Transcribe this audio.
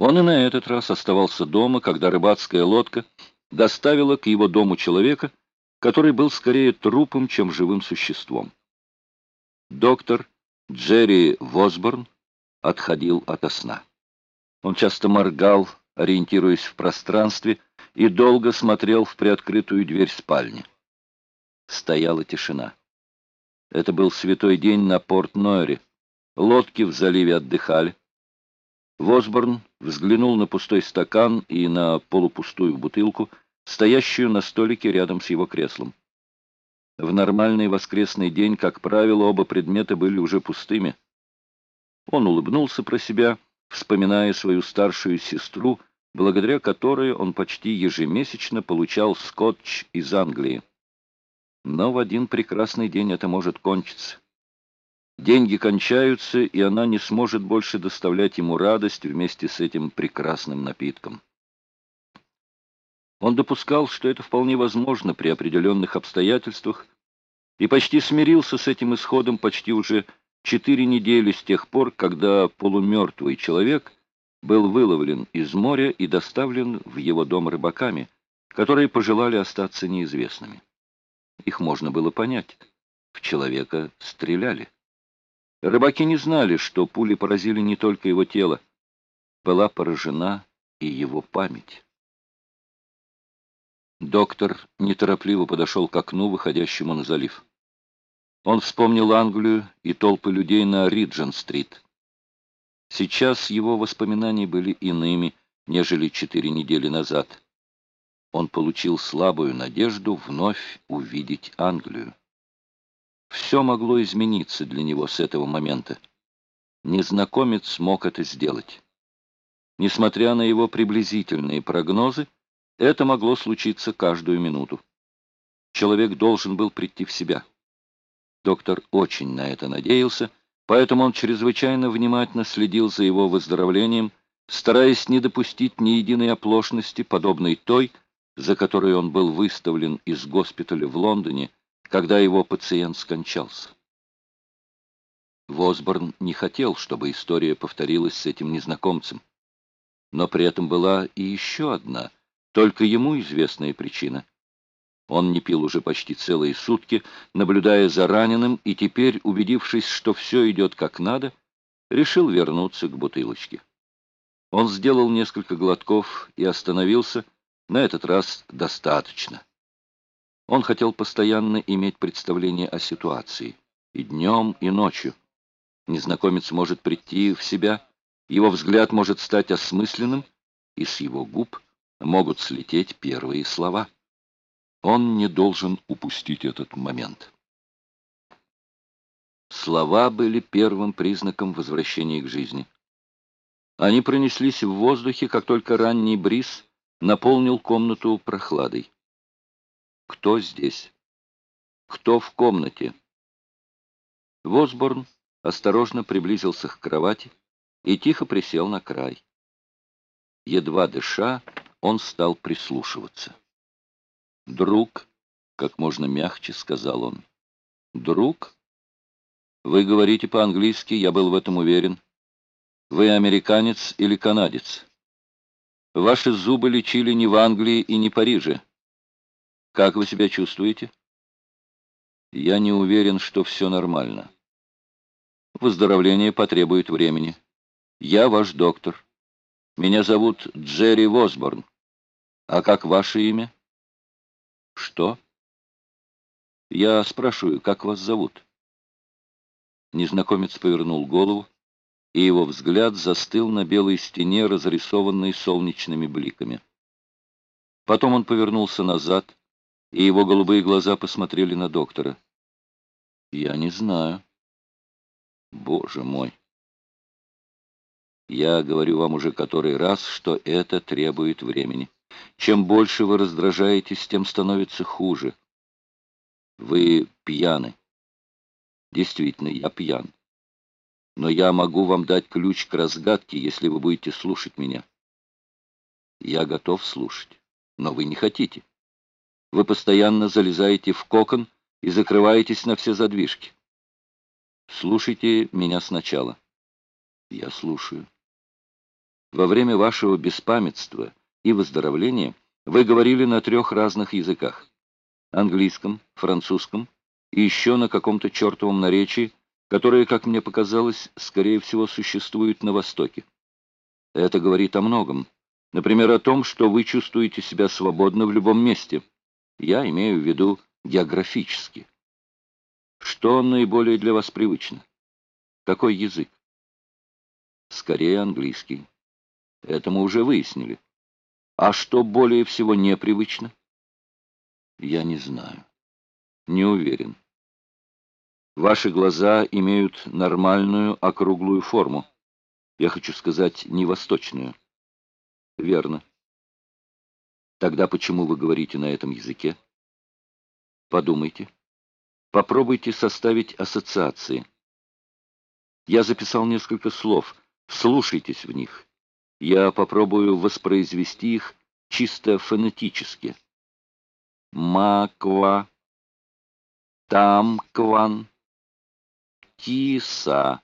Он и на этот раз оставался дома, когда рыбацкая лодка доставила к его дому человека, который был скорее трупом, чем живым существом. Доктор Джерри Восборн отходил ото сна. Он часто моргал, ориентируясь в пространстве, и долго смотрел в приоткрытую дверь спальни. Стояла тишина. Это был святой день на Порт-Нойре. Лодки в заливе отдыхали. Восборн взглянул на пустой стакан и на полупустую бутылку, стоящую на столике рядом с его креслом. В нормальный воскресный день, как правило, оба предмета были уже пустыми. Он улыбнулся про себя, вспоминая свою старшую сестру, благодаря которой он почти ежемесячно получал скотч из Англии. Но в один прекрасный день это может кончиться. Деньги кончаются, и она не сможет больше доставлять ему радость вместе с этим прекрасным напитком. Он допускал, что это вполне возможно при определенных обстоятельствах, и почти смирился с этим исходом почти уже четыре недели с тех пор, когда полумертвый человек был выловлен из моря и доставлен в его дом рыбаками, которые пожелали остаться неизвестными. Их можно было понять. В человека стреляли. Рыбаки не знали, что пули поразили не только его тело. Была поражена и его память. Доктор неторопливо подошел к окну, выходящему на залив. Он вспомнил Англию и толпы людей на Риджен-стрит. Сейчас его воспоминания были иными, нежели четыре недели назад. Он получил слабую надежду вновь увидеть Англию. Все могло измениться для него с этого момента. Незнакомец мог это сделать. Несмотря на его приблизительные прогнозы, это могло случиться каждую минуту. Человек должен был прийти в себя. Доктор очень на это надеялся, поэтому он чрезвычайно внимательно следил за его выздоровлением, стараясь не допустить ни единой оплошности, подобной той, за которой он был выставлен из госпиталя в Лондоне, когда его пациент скончался. Восборн не хотел, чтобы история повторилась с этим незнакомцем. Но при этом была и еще одна — только ему известная причина. Он не пил уже почти целые сутки, наблюдая за раненым, и теперь, убедившись, что все идет как надо, решил вернуться к бутылочке. Он сделал несколько глотков и остановился, на этот раз достаточно. Он хотел постоянно иметь представление о ситуации, и днем, и ночью. Незнакомец может прийти в себя, его взгляд может стать осмысленным, и с его губ могут слететь первые слова. Он не должен упустить этот момент. Слова были первым признаком возвращения к жизни. Они пронеслись в воздухе, как только ранний бриз наполнил комнату прохладой. Кто здесь? Кто в комнате? Восборн осторожно приблизился к кровати и тихо присел на край. Едва дыша, он стал прислушиваться. «Друг», — как можно мягче сказал он, — «друг? Вы говорите по-английски, я был в этом уверен. Вы американец или канадец? Ваши зубы лечили не в Англии и не Париже. Как вы себя чувствуете?» «Я не уверен, что все нормально. Выздоровление потребует времени. Я ваш доктор». Меня зовут Джерри Восборн. А как ваше имя? Что? Я спрашиваю, как вас зовут? Незнакомец повернул голову, и его взгляд застыл на белой стене, разрисованной солнечными бликами. Потом он повернулся назад, и его голубые глаза посмотрели на доктора. «Я не знаю». «Боже мой!» Я говорю вам уже который раз, что это требует времени. Чем больше вы раздражаетесь, тем становится хуже. Вы пьяны. Действительно, я пьян. Но я могу вам дать ключ к разгадке, если вы будете слушать меня. Я готов слушать, но вы не хотите. Вы постоянно залезаете в кокон и закрываетесь на все задвижки. Слушайте меня сначала. Я слушаю. во время вашего беспамятства и выздоровления вы говорили на трех разных языках. Английском, французском и еще на каком-то чертовом наречии, которое, как мне показалось, скорее всего существует на Востоке. Это говорит о многом. Например, о том, что вы чувствуете себя свободно в любом месте. Я имею в виду географически. Что наиболее для вас привычно? Какой язык? Скорее английский. Это мы уже выяснили. А что более всего непривычно? Я не знаю. Не уверен. Ваши глаза имеют нормальную округлую форму. Я хочу сказать, не восточную. Верно. Тогда почему вы говорите на этом языке? Подумайте. Попробуйте составить ассоциации. Я записал несколько слов. Вслушайтесь в них. Я попробую воспроизвести их чисто фонетически. Маква, Тамкван, Киса.